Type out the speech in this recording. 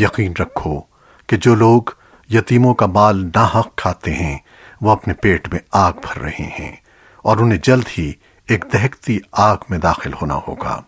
یقین رکھو کہ جو لوگ یتیموں کا مال ناحق کھاتے ہیں، وہ اپنے پیٹ میں آگ بھر رہے ہیں اور انہیں جلد ہی ایک دہکتی آگ میں داخل ہونا ہوگا۔